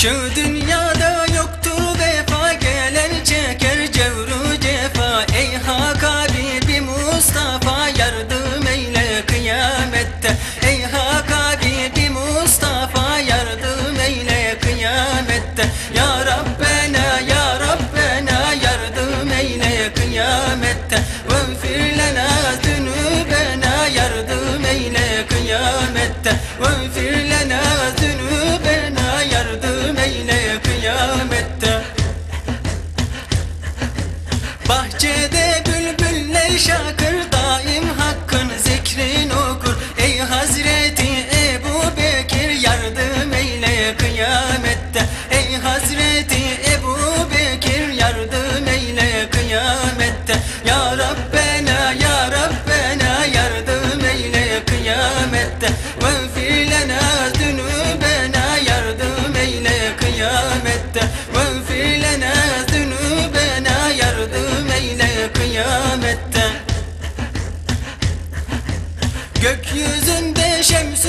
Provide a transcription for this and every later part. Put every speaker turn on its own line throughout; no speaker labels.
Şu dünyada yoktu vefa gelen çeker cevru cefa. Ey hay önünde şemsü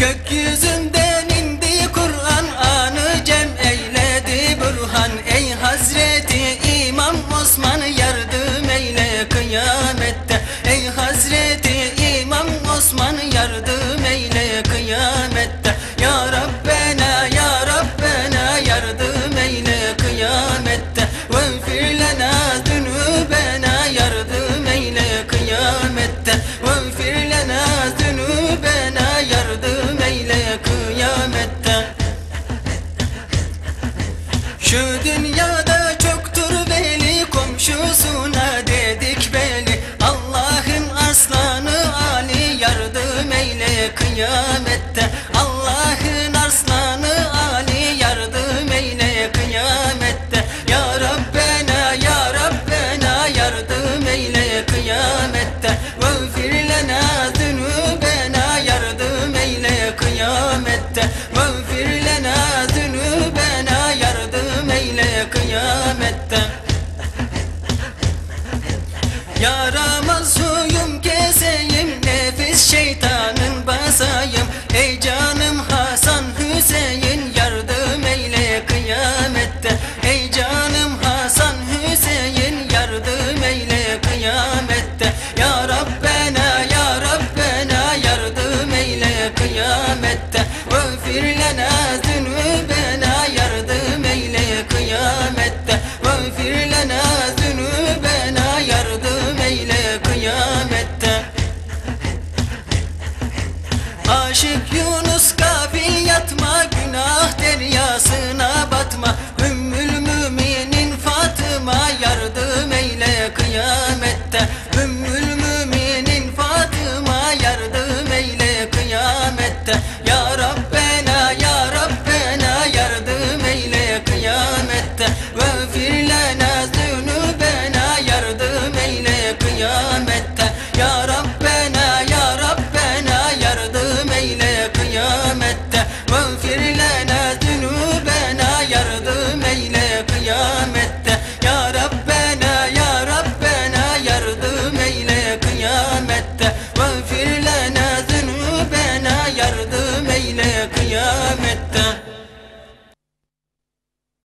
Gökyüzünde Şu dünyada çoktur veli komşusuna dedik veli Allah'ım aslanı Ali yardım eyle kıyam قيامته واغفر لنا